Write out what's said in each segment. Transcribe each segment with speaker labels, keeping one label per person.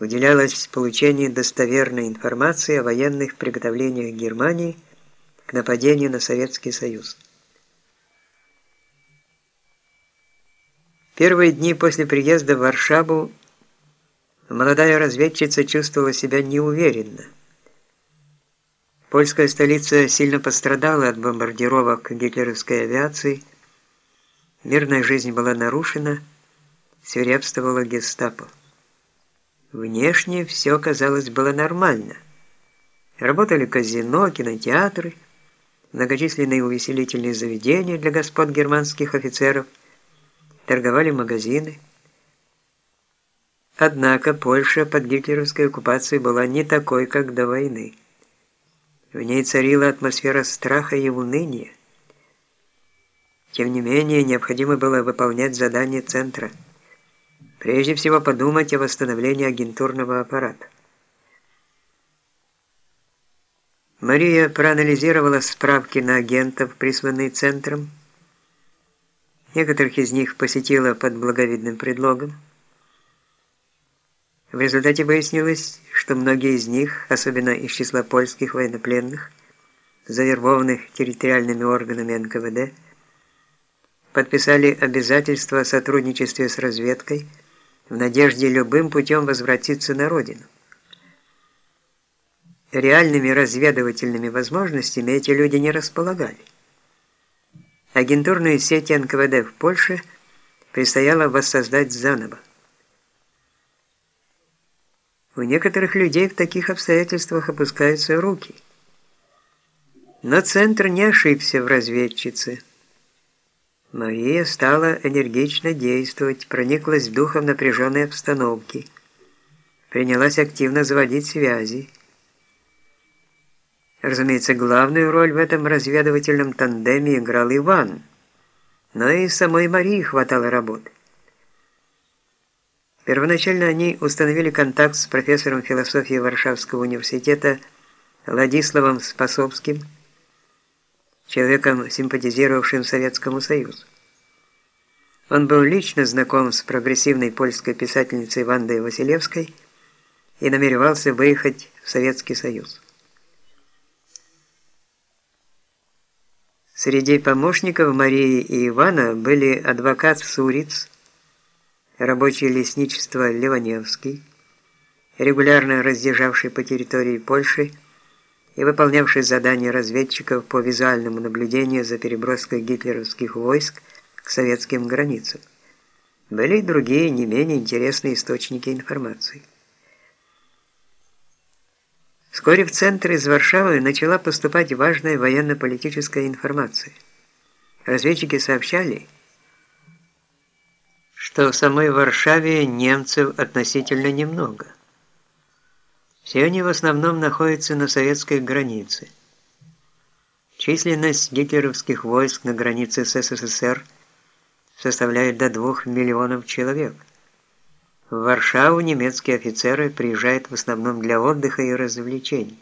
Speaker 1: уделялось получению достоверной информации о военных приготовлениях Германии к нападению на Советский Союз. Первые дни после приезда в Варшаву молодая разведчица чувствовала себя неуверенно. Польская столица сильно пострадала от бомбардировок гитлеровской авиации, мирная жизнь была нарушена, свирепствовала гестапо. Внешне все, казалось, было нормально. Работали казино, кинотеатры, многочисленные увеселительные заведения для господ германских офицеров, торговали магазины. Однако Польша под гитлеровской оккупацией была не такой, как до войны. В ней царила атмосфера страха и уныния. Тем не менее, необходимо было выполнять задание центра. Прежде всего подумать о восстановлении агентурного аппарата. Мария проанализировала справки на агентов, присланные центром. Некоторых из них посетила под благовидным предлогом. В результате выяснилось, что многие из них, особенно из числа польских военнопленных, завербованных территориальными органами НКВД, подписали обязательство о сотрудничестве с разведкой в надежде любым путем возвратиться на родину. Реальными разведывательными возможностями эти люди не располагали. Агентурные сети НКВД в Польше предстояло воссоздать заново. У некоторых людей в таких обстоятельствах опускаются руки. Но Центр не ошибся в разведчице. Мария стала энергично действовать, прониклась духом напряженной обстановки, принялась активно заводить связи. Разумеется, главную роль в этом разведывательном тандеме играл Иван, но и самой Марии хватало работы. Первоначально они установили контакт с профессором философии Варшавского университета Владиславом Спасовским, человеком, симпатизировавшим Советскому Союзу. Он был лично знаком с прогрессивной польской писательницей Вандой Василевской и намеревался выехать в Советский Союз. Среди помощников Марии и Ивана были адвокат Суриц, рабочее лесничество Ливаневский, регулярно разъезжавший по территории Польши и выполнявший задания разведчиков по визуальному наблюдению за переброской гитлеровских войск к советским границам. Были и другие, не менее интересные источники информации. Вскоре в центр из Варшавы начала поступать важная военно-политическая информация. Разведчики сообщали, что в самой Варшаве немцев относительно немного. Все они в основном находятся на советской границе. Численность гитлеровских войск на границе с СССР составляет до 2 миллионов человек. В Варшаву немецкие офицеры приезжают в основном для отдыха и развлечений.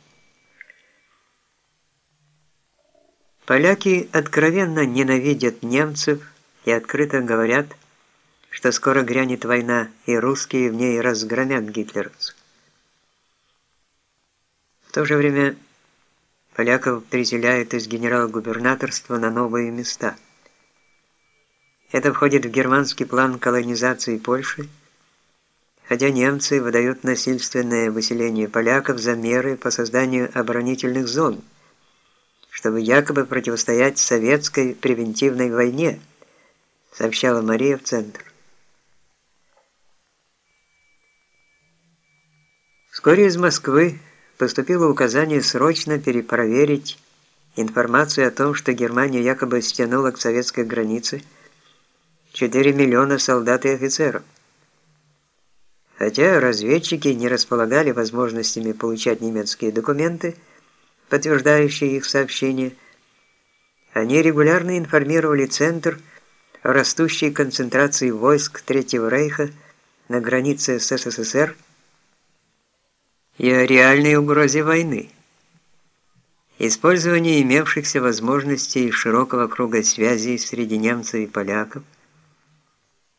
Speaker 1: Поляки откровенно ненавидят немцев и открыто говорят – что скоро грянет война, и русские в ней разгромят гитлеровцев. В то же время поляков переселяют из генерал-губернаторства на новые места. Это входит в германский план колонизации Польши, хотя немцы выдают насильственное выселение поляков за меры по созданию оборонительных зон, чтобы якобы противостоять советской превентивной войне, сообщала Мария в Центр. Вскоре из Москвы поступило указание срочно перепроверить информацию о том, что Германия якобы стянула к советской границе 4 миллиона солдат и офицеров. Хотя разведчики не располагали возможностями получать немецкие документы, подтверждающие их сообщения, они регулярно информировали Центр о растущей концентрации войск Третьего Рейха на границе с СССР и о реальной угрозе войны. Использование имевшихся возможностей широкого круга связей среди немцев и поляков –